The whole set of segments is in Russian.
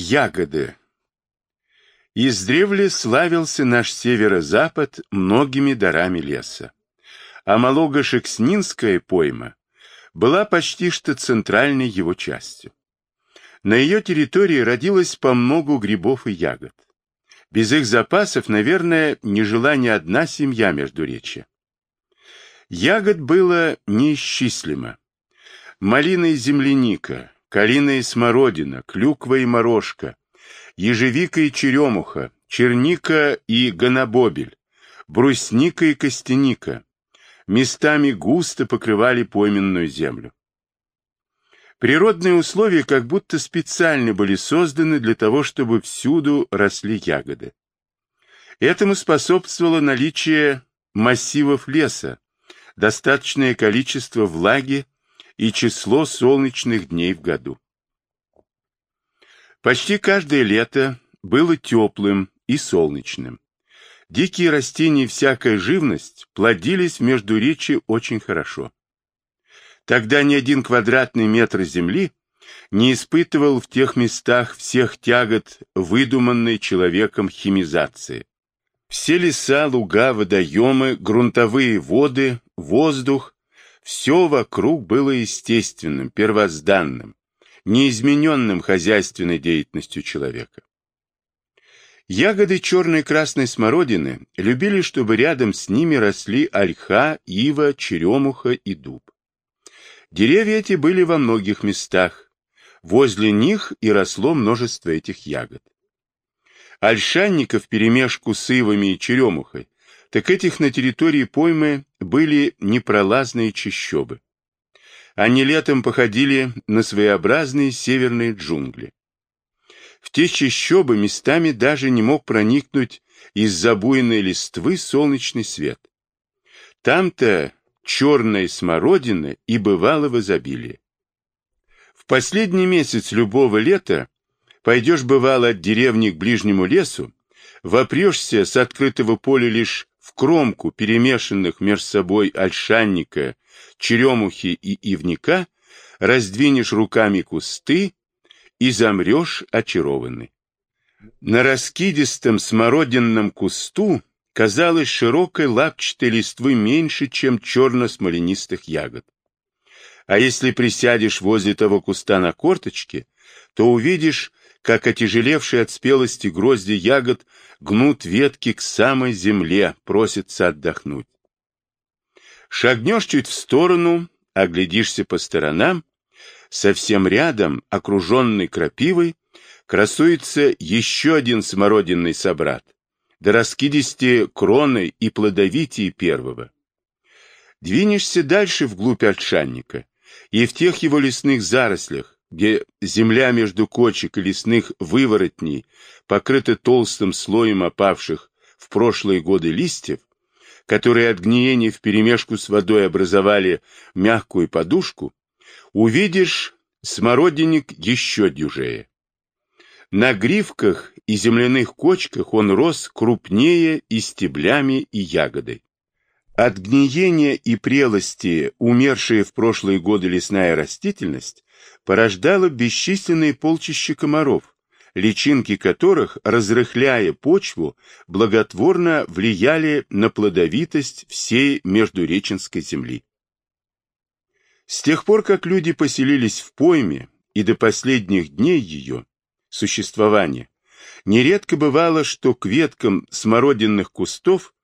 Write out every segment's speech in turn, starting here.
Ягоды. Издревле славился наш северо-запад многими дарами леса, а Малого-Шекснинская пойма была почти что центральной его частью. На ее территории родилось по многу грибов и ягод. Без их запасов, наверное, не жила ни одна семья Междуречья. Ягод было неисчислимо. Малина и земляника, калина и смородина, клюква и морожка, ежевика и черемуха, черника и гонобобель, брусника и костяника местами густо покрывали пойменную землю. Природные условия как будто специально были созданы для того, чтобы всюду росли ягоды. Этому способствовало наличие массивов леса, достаточное количество влаги и число солнечных дней в году. Почти каждое лето было теплым и солнечным. Дикие растения и всякая живность плодились в Междуречии очень хорошо. Тогда ни один квадратный метр земли не испытывал в тех местах всех тягот выдуманной человеком химизации. Все леса, луга, водоемы, грунтовые воды, воздух все вокруг было естественным, первозданным, неизмененным хозяйственной деятельностью человека. Ягоды черной и красной смородины любили, чтобы рядом с ними росли ольха, ива, черемуха и дуб. Деревья эти были во многих местах. Возле них и росло множество этих ягод. Ольшанников перемешку с ивами и черемухой так этих на территории поймы были непролазные чащобы. Они летом походили на своеобразные северные джунгли. В те чащобы местами даже не мог проникнуть из забуйной листвы солнечный свет. Там-то черная смородина и бывала в изобилии. В последний месяц любого лета пойдешь, бывало, от деревни к ближнему лесу, вопрешься с открытого поля лишь в кромку перемешанных между собой ольшанника, черемухи и ивника, раздвинешь руками кусты и замрешь очарованный. На раскидистом смородинном кусту казалось широкой лапчатой листвы меньше, чем черно-смоленистых ягод. А если присядешь возле того куста на корточке, то увидишь как отяжелевшие от спелости грозди ягод гнут ветки к самой земле, просятся отдохнуть. Шагнешь чуть в сторону, оглядишься по сторонам, совсем рядом, окруженный крапивой, красуется еще один смородинный собрат, до раскидисти кроны и плодовитие первого. Двинешься дальше вглубь отшанника, и в тех его лесных зарослях, где земля между кочек и лесных выворотней покрыта толстым слоем опавших в прошлые годы листьев, которые от гниения вперемешку с водой образовали мягкую подушку, увидишь смородинник еще дюжее. На гривках и земляных кочках он рос крупнее и стеблями, и ягодой. От гниения и прелости умершая в прошлые годы лесная растительность порождало бесчисленные полчища комаров, личинки которых, разрыхляя почву, благотворно влияли на плодовитость всей междуреченской земли. С тех пор, как люди поселились в пойме и до последних дней ее существования, нередко бывало, что к веткам смородинных кустов,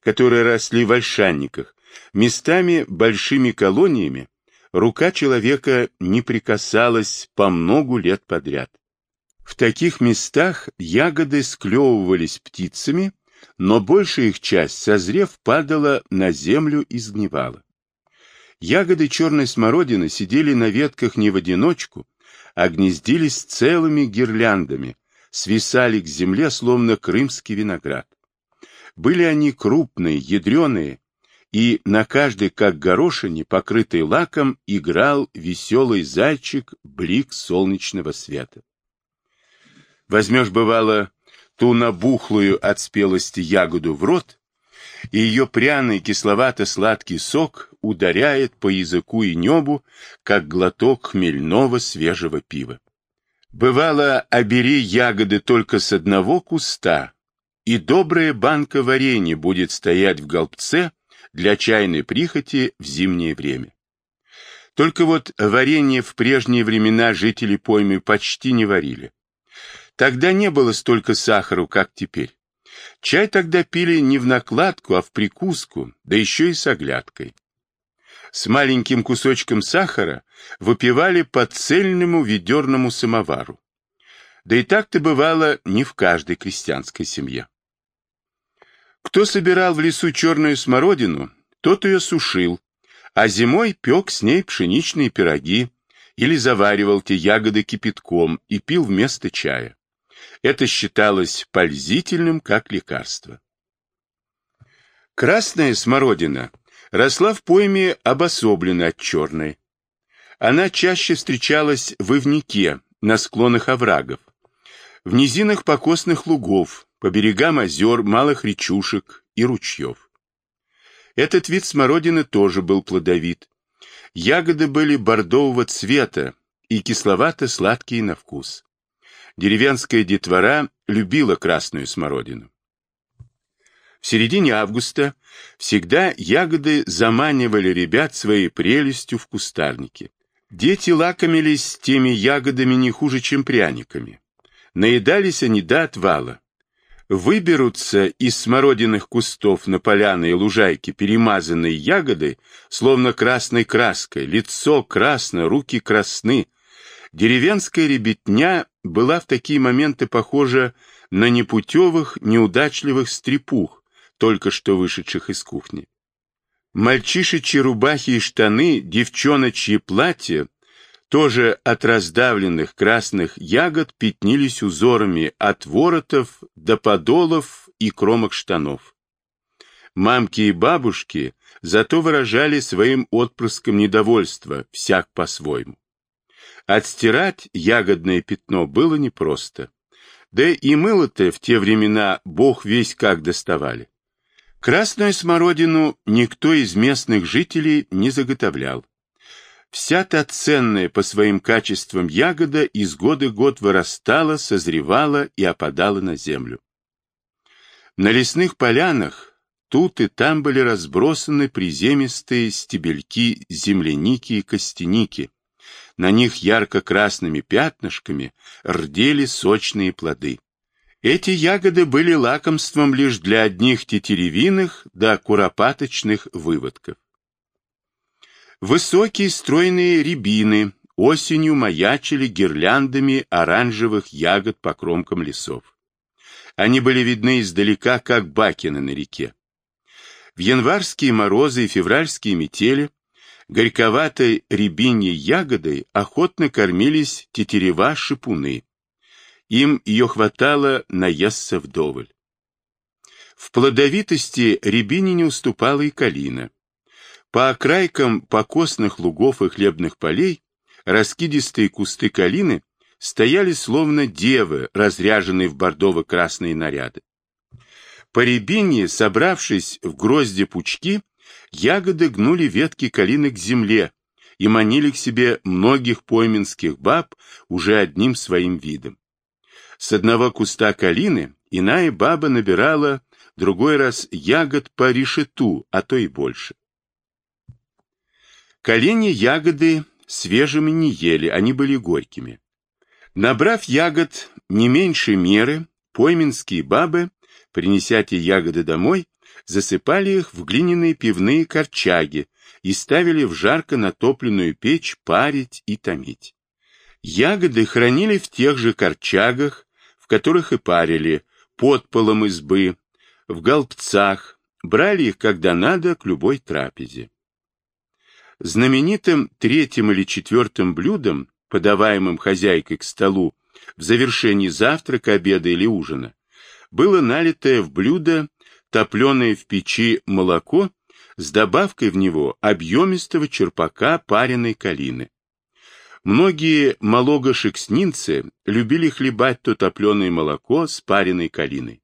которые росли в ольшанниках, местами большими колониями рука человека не прикасалась по многу лет подряд. В таких местах ягоды склевывались птицами, но большая их часть, созрев, падала на землю и сгнивала. Ягоды черной смородины сидели на ветках не в одиночку, а гнездились целыми гирляндами, свисали к земле, словно крымский виноград. Были они крупные, ядреные, и на каждой, как горошине, покрытый лаком, играл веселый зайчик блик солнечного света. Возьмешь, бывало, ту набухлую от спелости ягоду в рот, и ее пряный кисловато-сладкий сок ударяет по языку и небу, как глоток хмельного свежего пива. Бывало, обери ягоды только с одного куста, и добрая банка варенья будет стоять в голбце для чайной прихоти в зимнее время. Только вот варенье в прежние времена жители поймы почти не варили. Тогда не было столько сахара, как теперь. Чай тогда пили не в накладку, а в прикуску, да еще и с оглядкой. С маленьким кусочком сахара выпивали по цельному ведерному самовару. Да и так-то бывало не в каждой крестьянской семье. Кто собирал в лесу черную смородину, тот ее сушил, а зимой пек с ней пшеничные пироги или заваривал те ягоды кипятком и пил вместо чая. Это считалось пользительным как лекарство. Красная смородина росла в пойме обособленно от черной. Она чаще встречалась в ивнике, на склонах оврагов, в низинах покосных лугов, по берегам озер, малых речушек и ручьев. Этот вид смородины тоже был плодовит. Ягоды были бордового цвета и кисловато-сладкие на вкус. Деревенская детвора любила красную смородину. В середине августа всегда ягоды заманивали ребят своей прелестью в кустарнике. Дети лакомились теми ягодами не хуже, чем пряниками. Наедались они до отвала. Выберутся из смородиных кустов на поляны и лужайки перемазанные ягоды, словно красной краской, лицо красно, руки красны. Деревенская ребятня была в такие моменты похожа на непутевых, неудачливых стрепух, только что вышедших из кухни. Мальчишечьи рубахи и штаны, девчоночьи платья тоже от раздавленных красных ягод пятнились узорами от воротов до подолов и кромок штанов. Мамки и бабушки зато выражали своим отпрыском недовольство, всяк по-своему. Отстирать ягодное пятно было непросто. Да и мыло-то в те времена бог весь как доставали. Красную смородину никто из местных жителей не заготовлял. Вся та ценная по своим качествам ягода из года в год вырастала, созревала и опадала на землю. На лесных полянах тут и там были разбросаны приземистые стебельки земляники и костяники. На них ярко-красными пятнышками рдели сочные плоды. Эти ягоды были лакомством лишь для одних тетеревиных да куропаточных выводков. Высокие стройные рябины осенью маячили гирляндами оранжевых ягод по кромкам лесов. Они были видны издалека, как бакины на реке. В январские морозы и февральские метели горьковатой рябиньей ягодой охотно кормились тетерева-шипуны, им ее хватало наесться вдоволь. В плодовитости рябине не уступала и калина. По окрайкам покосных лугов и хлебных полей раскидистые кусты калины стояли словно девы, разряженные в бордово-красные наряды. По рябине, собравшись в грозде пучки, ягоды гнули ветки калины к земле и манили к себе многих пойменских баб уже одним своим видом. С одного куста калины иная баба набирала другой раз ягод по решету, а то и больше. Колени ягоды свежими не ели, они были горькими. Набрав ягод не меньше меры, пойменские бабы, принеся те ягоды домой, засыпали их в глиняные пивные корчаги и ставили в жарко натопленную печь парить и томить. Ягоды хранили в тех же корчагах, в которых и парили, под полом избы, в голбцах, брали их, когда надо, к любой трапезе. Знаменитым третьим или четвертым блюдом, подаваемым хозяйкой к столу в завершении завтрака, обеда или ужина, было налитое в блюдо топленое в печи молоко с добавкой в него объемистого черпака пареной калины. Многие малогошекснинцы любили хлебать то топленое молоко с пареной калиной.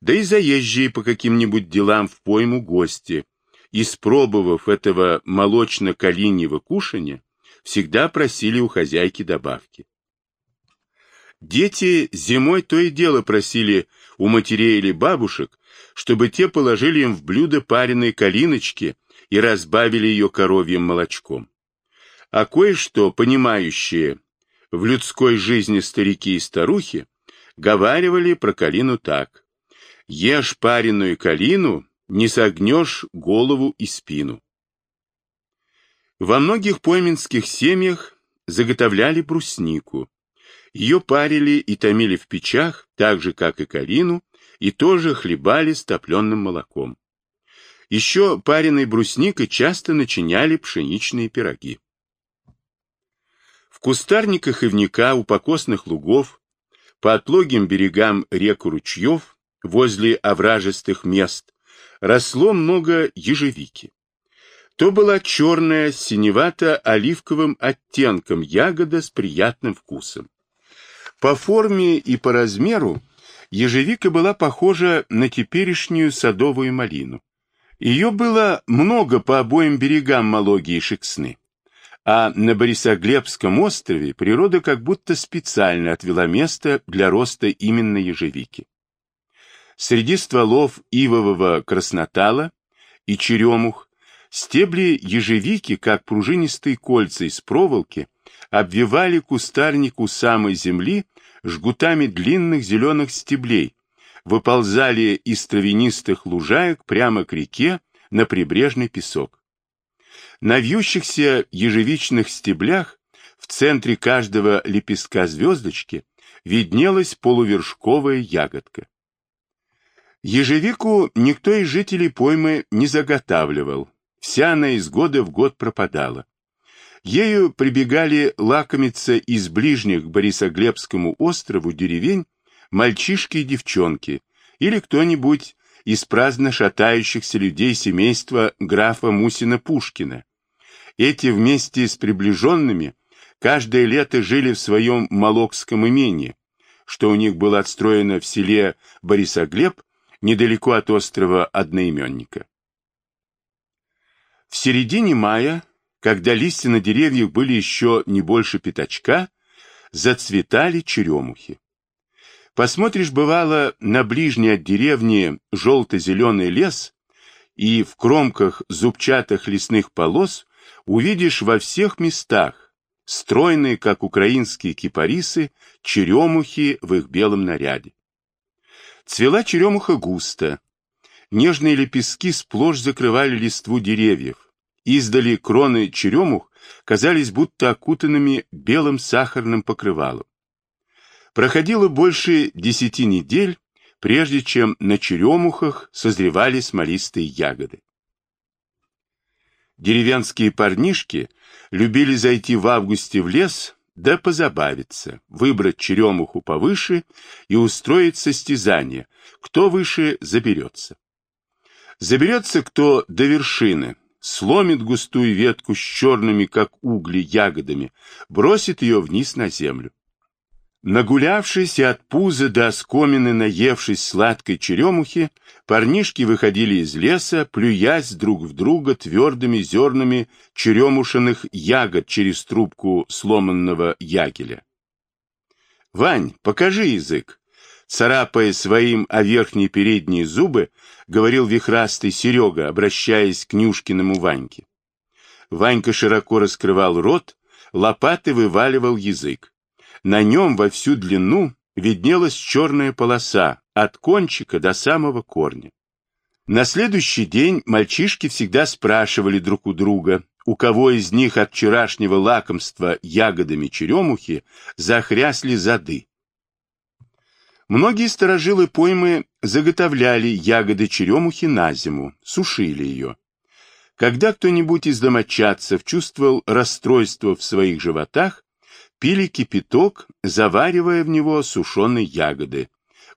Да и заезжие по каким-нибудь делам в пойму гости, испробовав этого молочно-калиньего кушанья, всегда просили у хозяйки добавки. Дети зимой то и дело просили у матерей или бабушек, чтобы те положили им в блюдо пареной калиночки и разбавили ее коровьим молочком. А кое-что, понимающие в людской жизни старики и старухи, говаривали про калину так. Ешь пареную калину, не согнешь голову и спину. Во многих пойменских семьях заготовляли бруснику. Ее парили и томили в печах, так же, как и калину, и тоже хлебали с топленым молоком. Еще пареной брусникой часто начиняли пшеничные пироги. В кустарниках ивника у покосных лугов, по отлогим берегам рек и ручьев, возле овражистых мест, росло много ежевики. То была черная синевато-оливковым оттенком ягода с приятным вкусом. По форме и по размеру ежевика была похожа на теперешнюю садовую малину. Ее было много по обоим берегам Малоги и Шексны. А на Борисоглебском острове природа как будто специально отвела место для роста именно ежевики. Среди стволов ивового краснотала и черемух стебли ежевики, как пружинистые кольца из проволоки, обвивали кустарник у самой земли жгутами длинных зеленых стеблей, выползали из травянистых лужаек прямо к реке на прибрежный песок. На вьющихся ежевичных стеблях в центре каждого лепестка звездочки виднелась полувершковая ягодка. Ежевику никто из жителей поймы не заготавливал, вся она из года в год пропадала. Ею прибегали лакомиться из ближних к Борисоглебскому острову деревень мальчишки и девчонки, или кто-нибудь из праздно шатающихся людей семейства графа Мусина-Пушкина. Эти вместе с приближенными каждое лето жили в своем Молокском имении, что у них было отстроено в селе Борисоглеб, недалеко от острова Одноименника. В середине мая когда листья на деревьях были еще не больше пятачка, зацветали черемухи. Посмотришь, бывало, на ближний от деревни желто-зеленый лес, и в кромках зубчатых лесных полос увидишь во всех местах стройные, как украинские кипарисы, черемухи в их белом наряде. Цвела черемуха густо. Нежные лепестки сплошь закрывали листву деревьев, Издали кроны черемух казались будто окутанными белым сахарным покрывалом. Проходило больше десяти недель, прежде чем на черемухах созревали смолистые ягоды. Деревенские парнишки любили зайти в августе в лес, да позабавиться, выбрать черемуху повыше и устроить состязание, кто выше заберется. Заберется кто до вершины, сломит густую ветку с черными, как угли, ягодами, бросит ее вниз на землю. Нагулявшись от пуза до оскомины наевшись сладкой черемухи, парнишки выходили из леса, плюясь друг в друга твердыми зернами черемушиных ягод через трубку сломанного ягеля. «Вань, покажи язык!» царапая своим о верхние передние зубы, говорил вихрастый Серега, обращаясь к Нюшкиному Ваньке. Ванька широко раскрывал рот, лопаты вываливал язык. На нем во всю длину виднелась черная полоса от кончика до самого корня. На следующий день мальчишки всегда спрашивали друг у друга, у кого из них от вчерашнего лакомства ягодами черемухи захрясли зады. Многие сторожилы поймы заготовляли ягоды черемухи на зиму, сушили ее. Когда кто-нибудь из домочадцев чувствовал расстройство в своих животах, пили кипяток, заваривая в него сушеные ягоды.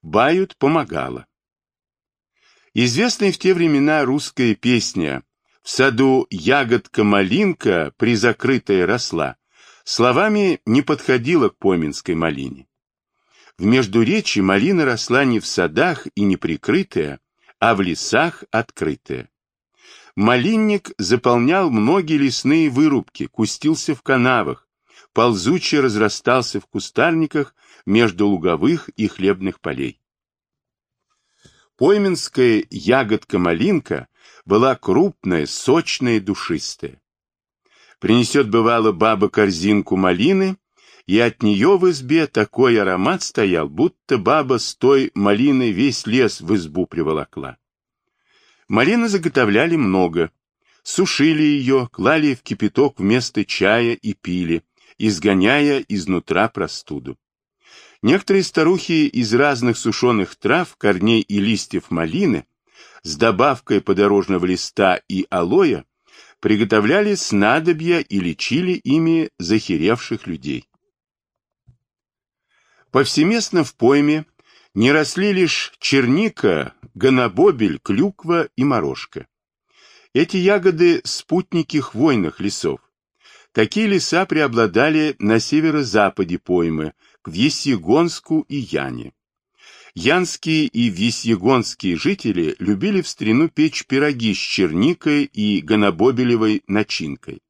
Бают помогала. Известная в те времена русская песня «В саду ягодка-малинка призакрытая росла» словами не подходила к поминской малине. В Междуречии малина росла не в садах и не прикрытая, а в лесах открытая. Малинник заполнял многие лесные вырубки, кустился в канавах, ползуче разрастался в кустарниках между луговых и хлебных полей. Пойменская ягодка-малинка была крупная, сочная и душистая. Принесет, бывало, баба корзинку малины, и от нее в избе такой аромат стоял, будто баба с той малиной весь лес в избу приволокла. Малины заготовляли много. Сушили ее, клали в кипяток вместо чая и пили, изгоняя изнутра простуду. Некоторые старухи из разных сушеных трав, корней и листьев малины с добавкой подорожного листа и алоэ приготовляли снадобья и лечили ими захеревших людей. Повсеместно в пойме не росли лишь черника, гонобобель, клюква и морожка. Эти ягоды – спутники хвойных лесов. Такие леса преобладали на северо-западе поймы, к Весьегонску и Яне. Янские и весьегонские жители любили в старину печь пироги с черникой и гонобобелевой начинкой.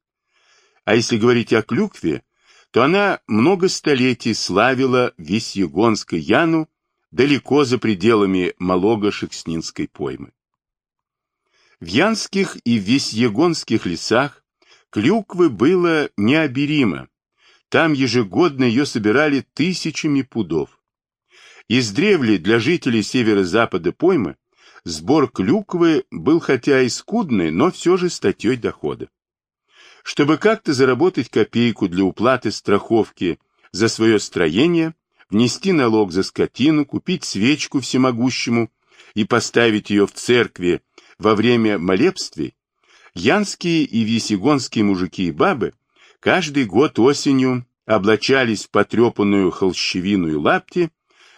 А если говорить о клюкве, то она много столетий славила Весьегонской Яну далеко за пределами Малого-Шекснинской поймы. В Янских и Весьегонских лесах клюквы было необеримо, там ежегодно ее собирали тысячами пудов. Издревле для жителей северо-запада поймы сбор клюквы был хотя и скудный, но все же статьей дохода. Чтобы как-то заработать копейку для уплаты страховки за свое строение, внести налог за скотину, купить свечку всемогущему и поставить ее в церкви во время молебствий, янские и висегонские мужики и бабы каждый год осенью облачались в потрепанную холщевину и лапти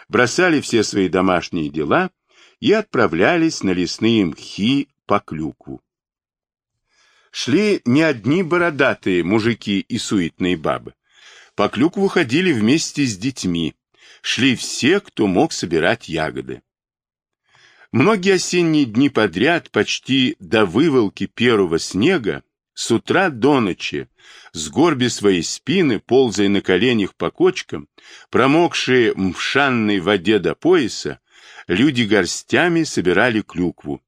бросали все свои домашние дела и отправлялись на лесные мхи по клюкву. Шли не одни бородатые мужики и суетные бабы. По клюкву ходили вместе с детьми. Шли все, кто мог собирать ягоды. Многие осенние дни подряд, почти до вывалки первого снега, с утра до ночи, с горби своей спины, ползая на коленях по кочкам, промокшие в мшанной воде до пояса, люди горстями собирали клюкву,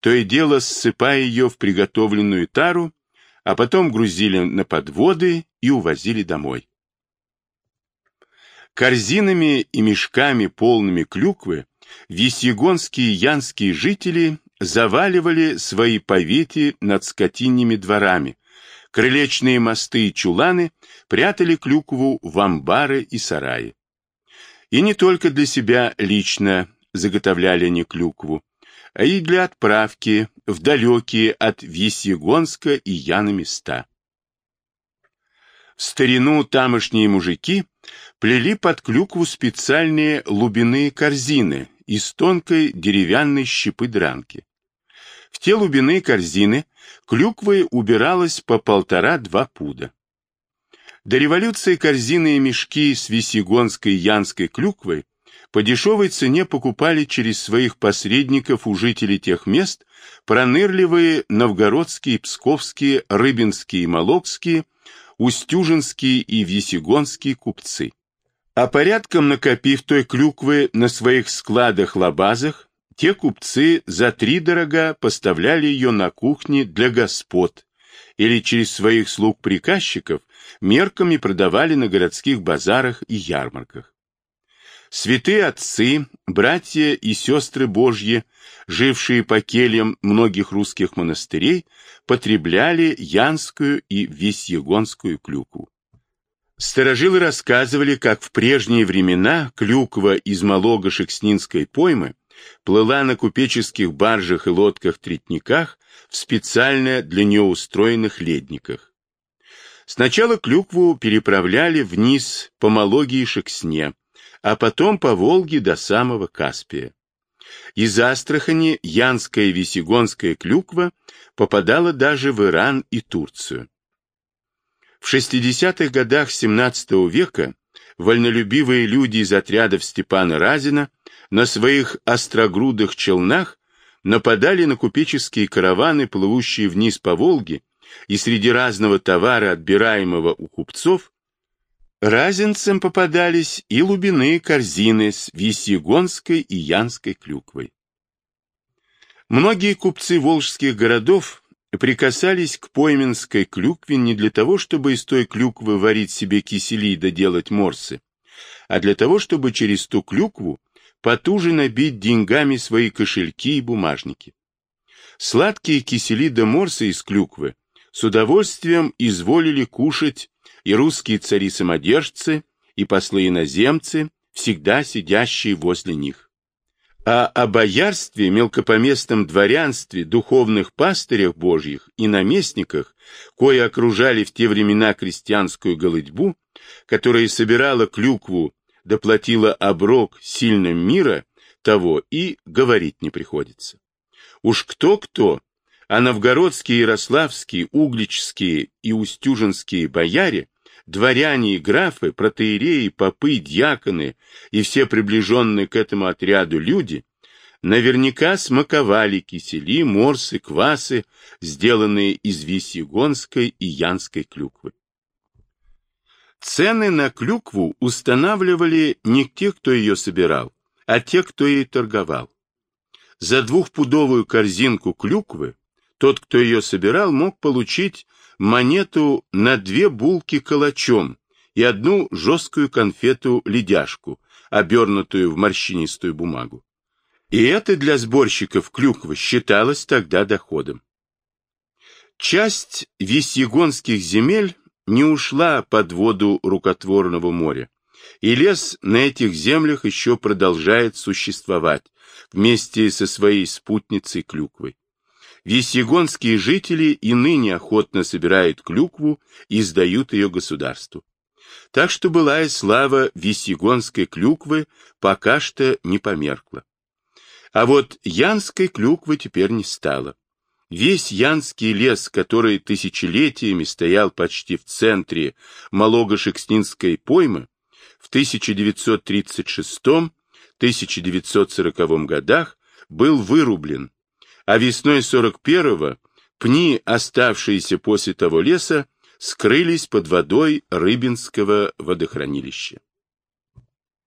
то и дело ссыпая ее в приготовленную тару, а потом грузили на подводы и увозили домой. Корзинами и мешками, полными клюквы, весьегонские янские жители заваливали свои повети над скотинными дворами, крылечные мосты и чуланы прятали клюкву в амбары и сараи. И не только для себя лично заготовляли они клюкву, а и для отправки в далекие от Весьегонска и Яна места. В старину тамошние мужики плели под клюкву специальные лубяные корзины из тонкой деревянной щепы дранки. В те лубяные корзины клюквы убиралось по полтора-два пуда. До революции корзины и мешки с весегонской янской клюквой по дешевой цене покупали через своих посредников у жителей тех мест пронырливые новгородские, псковские, рыбинские и молокские, устюжинские и весегонские купцы. А порядком накопив той клюквы на своих складах-лабазах, те купцы за три дорога поставляли ее на кухне для господ или через своих слуг-приказчиков мерками продавали на городских базарах и ярмарках. Святые отцы, братья и сестры Божьи, жившие по кельям многих русских монастырей, потребляли янскую и весьегонскую клюкву. Старожилы рассказывали, как в прежние времена клюква из Малого-Шекснинской поймы плыла на купеческих баржах и лодках-третниках в специально для нее устроенных ледниках. Сначала клюкву переправляли вниз по Малоге и Шексне, а потом по Волге до самого Каспия. Из Астрахани янская и весегонская клюква попадала даже в Иран и Турцию. В 60-х годах XVII века вольнолюбивые люди из отрядов Степана Разина на своих острогрудых челнах нападали на купеческие караваны, плывущие вниз по Волге, и среди разного товара, отбираемого у купцов, Разинцам попадались и лубяные корзины с весьегонской и янской клюквой. Многие купцы волжских городов прикасались к пойменской клюкве не для того, чтобы из той клюквы варить себе кисели да делать морсы, а для того, чтобы через ту клюкву потуже набить деньгами свои кошельки и бумажники. Сладкие кисели да морсы из клюквы с удовольствием изволили кушать и русские цари-самодержцы, и послы-иноземцы, всегда сидящие возле них. А о боярстве, мелкопоместном дворянстве, духовных пастырях божьих и наместниках, кои окружали в те времена крестьянскую голытьбу, которая собирала клюкву, доплатила оброк сильным мира, того и говорить не приходится. Уж кто-кто, а новгородские, ярославские, угличские и устюжинские бояре, дворяне и графы, протеереи, попы, дьяконы и все приближенные к этому отряду люди наверняка смаковали кисели, морсы, квасы, сделанные из висьегонской и янской клюквы. Цены на клюкву устанавливали не те, кто ее собирал, а те, кто ей торговал. За двухпудовую корзинку клюквы тот, кто ее собирал, мог получить монету на две булки калачом и одну жесткую конфету-ледяшку, обернутую в морщинистую бумагу. И это для сборщиков клюквы считалось тогда доходом. Часть весьегонских земель не ушла под воду рукотворного моря, и лес на этих землях еще продолжает существовать вместе со своей спутницей клюквой. Весьегонские жители и ныне охотно собирают клюкву и сдают ее государству. Так что былая слава весьегонской клюквы пока что не померкла. А вот янской клюквы теперь не стало. Весь янский лес, который тысячелетиями стоял почти в центре Малого-Шекснинской поймы, в 1936-1940 годах был вырублен, а весной 41-го пни, оставшиеся после того леса, скрылись под водой Рыбинского водохранилища.